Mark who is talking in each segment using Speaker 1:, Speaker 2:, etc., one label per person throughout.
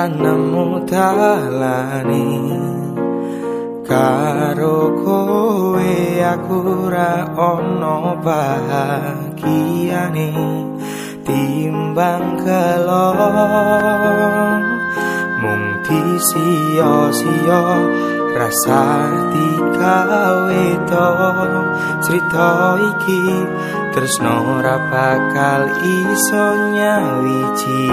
Speaker 1: Rito ranemu dalani. Karo kowe aku ra ono bahagiane. Timbang kelong mung disio-sio rasa dikawe to. Cerita iki tresno ora bakal iso nyawiji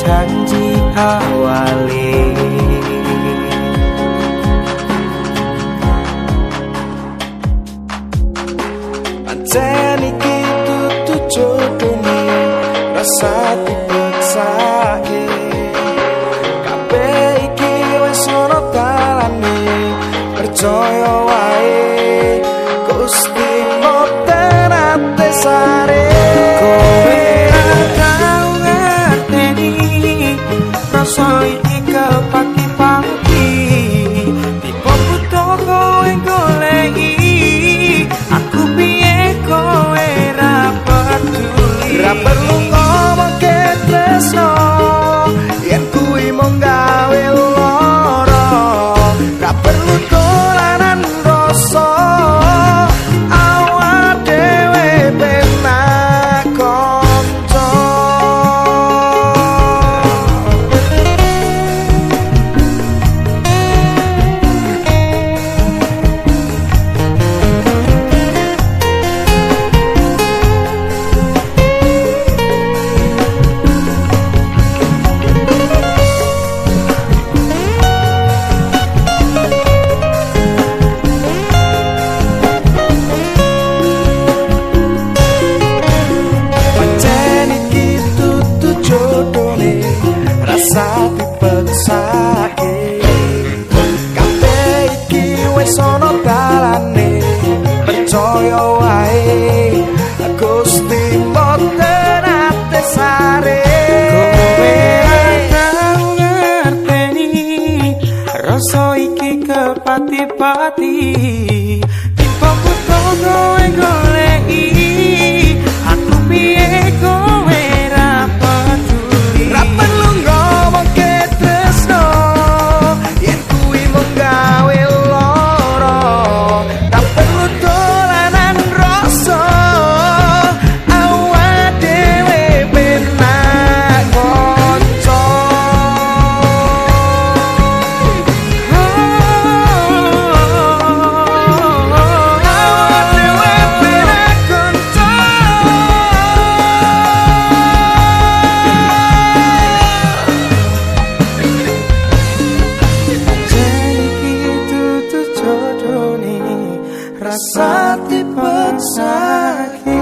Speaker 1: janji awali Until rasa iki kepaki-paki sati pensake kape iki wis ana dalane percaya wae. Gusti mboten ate sare. Ngerteni rasa iki kepati-pati. Tipe kutu goe the books I keep.